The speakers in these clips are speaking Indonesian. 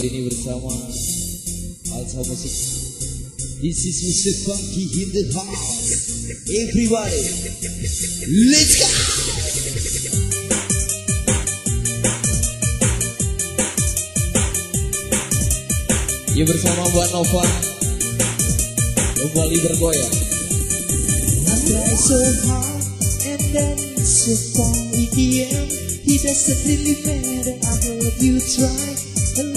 ini bersama Alsa Musik. This is Mr. Funky in the house. Everybody Let's go! Ya bersama Mbak Nova. Kembali bergoyang. I try so hard and then so far in the end It doesn't really matter I heard you try. And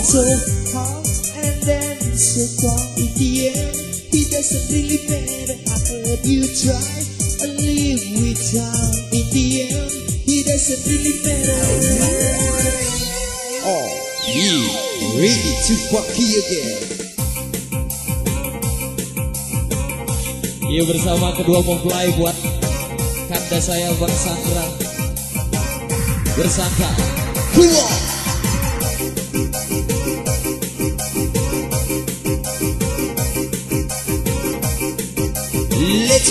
So hard and then so far in the end It doesn't really matter I heard you try. I live without In the end It doesn't really matter Oh, you ready to funky again? Iya bersama kedua mempelai buat kanda saya Bang Sandra. Bersantai Keluar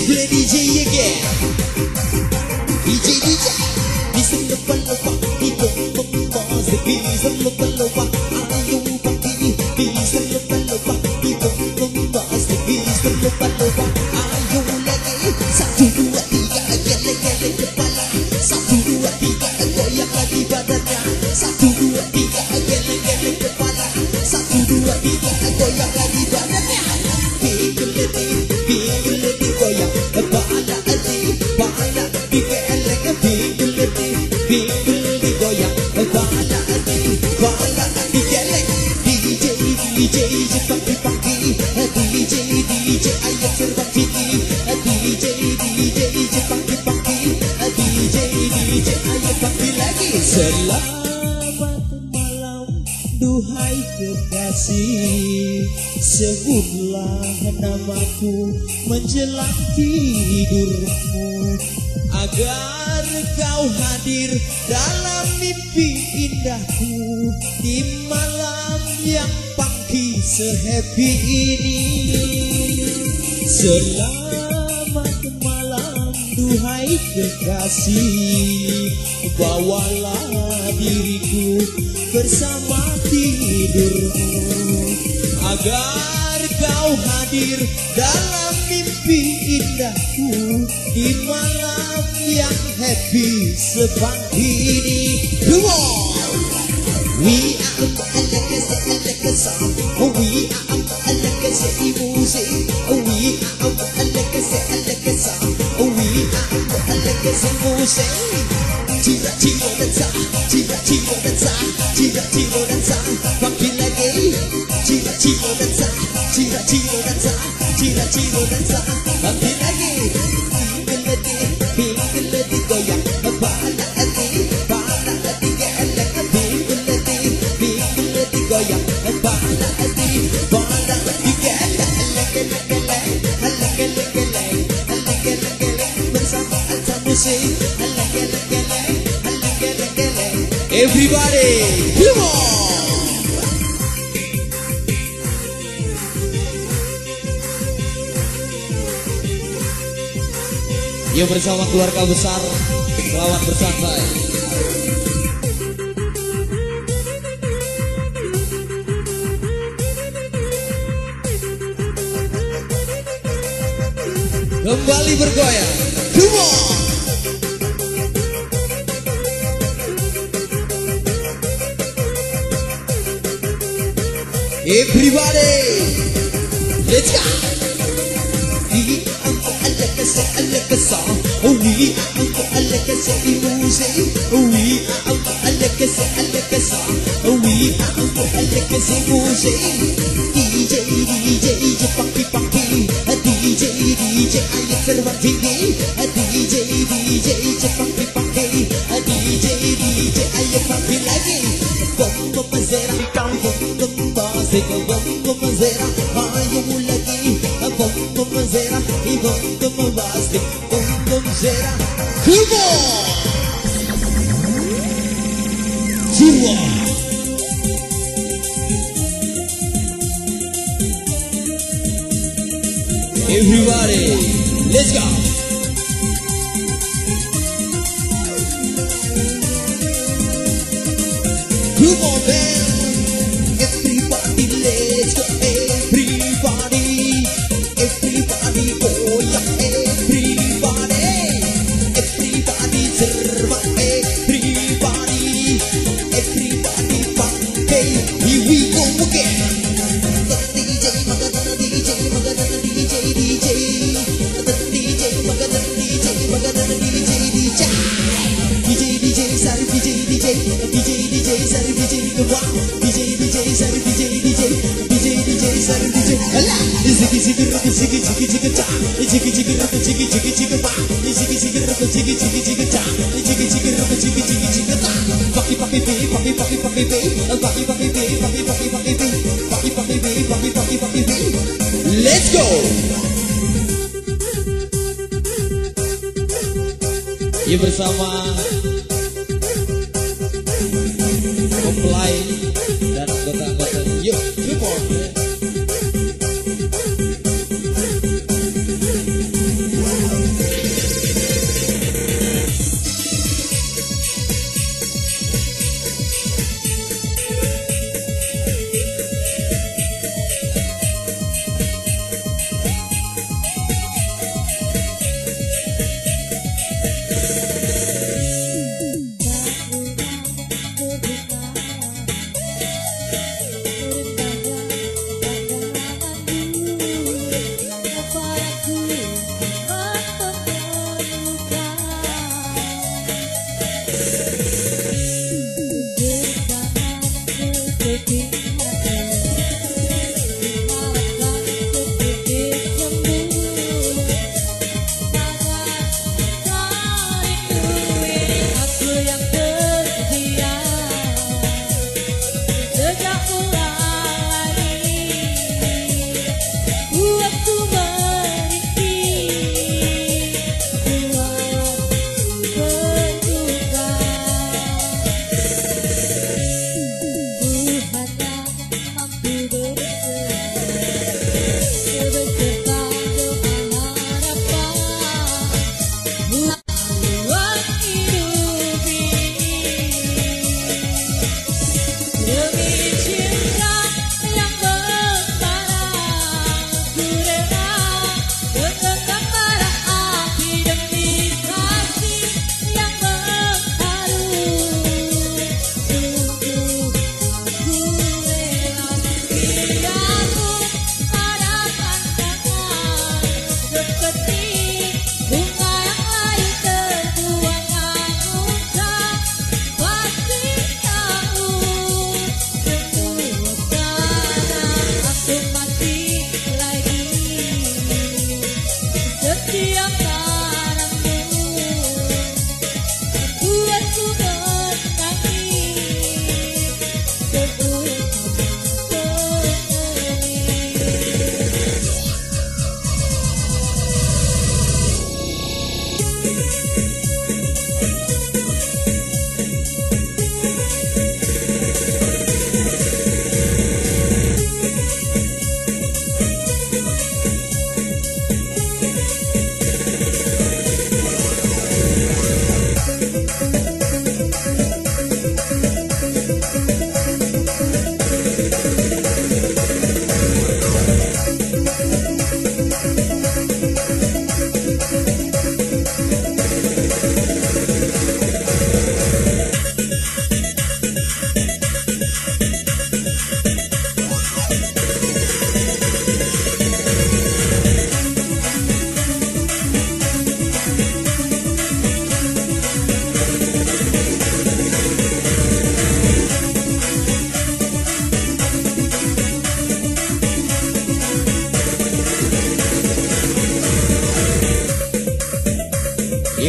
The DJ again. DJ DJ. Listen to Palawa. Ito kong pause. Bilisan mo Palawa. Ayong pati. Bilisan mo Palawa. Ito kong pause. Bilisan mo Palawa. Selamat malam Duhai kekasih Sebutlah namaku Menjelang tidurmu Agar kau hadir dalam mimpi indahku. Di malam yang pagi sehappy ini. Selamat duhai kekasih Bawalah diriku bersama tidurmu Agar kau hadir dalam mimpi indahku Di malam yang happy sepagi ini on! We are. We are legacy 谁不谁个赞七百七十五个赞七百七十五个赞 fuck you. like ay 七百七十五个 Everybody Come on. Bersama keluarga besar Selamat bersantai. Kembali bergoyang Come on Everybody, let's go. He uncle alla kasa alla kasa. We uncle alla kasa imuze. We uncle alla kasa alla kasa. We uncle alla kasa imuze. DJ DJ DJ papi papi. DJ DJ ayat serba tinggi. DJ DJ DJ papi papi. DJ DJ ayat papi lagi. Como pasar mi campo. Fica bom com manzeira, vai o molequinho Tá bom com manzeira e bom com um basque Bom com manzeira, Cubo! Chua! Everybody, let's go! Cubo, man! Ziggy ziggy ziggy ziggy ziggy cha. Ziggy ziggy ziggy ziggy ziggy ba. Ziggy ziggy ziggy ziggy ziggy cha. Ziggy ziggy ziggy ziggy ziggy. Pocky pocky bee pocky pocky pocky bee. Pocky pocky bee pocky pocky pocky bee. Pocky pocky bee pocky pocky pocky bee. Let's go. Ya bersama Comply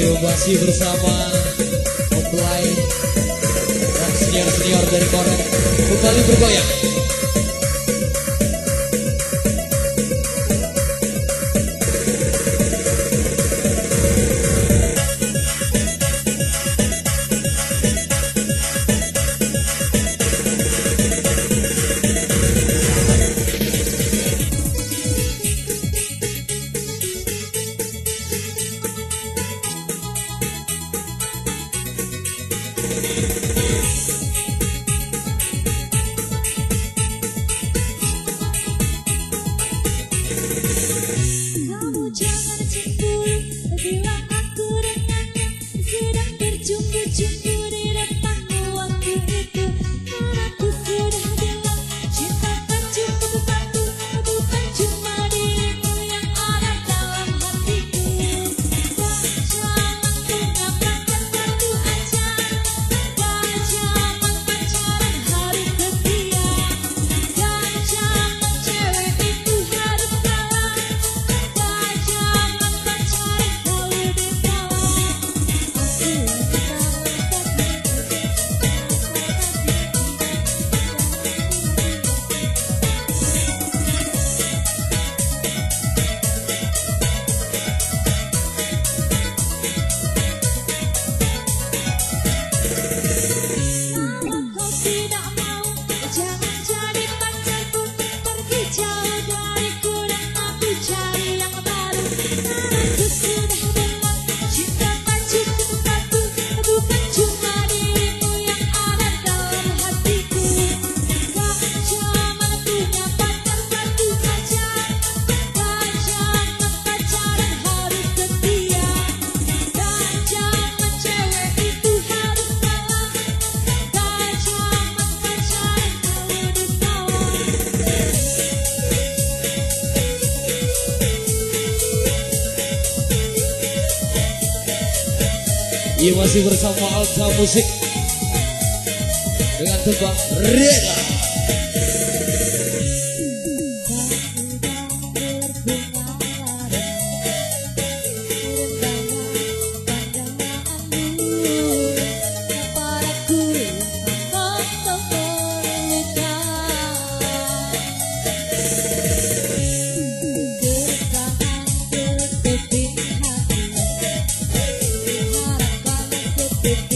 masih bersama Oblay dan senior-senior dari Korek kembali bergoyang. Masih bersama Alta Musik dengan tebak Reda. big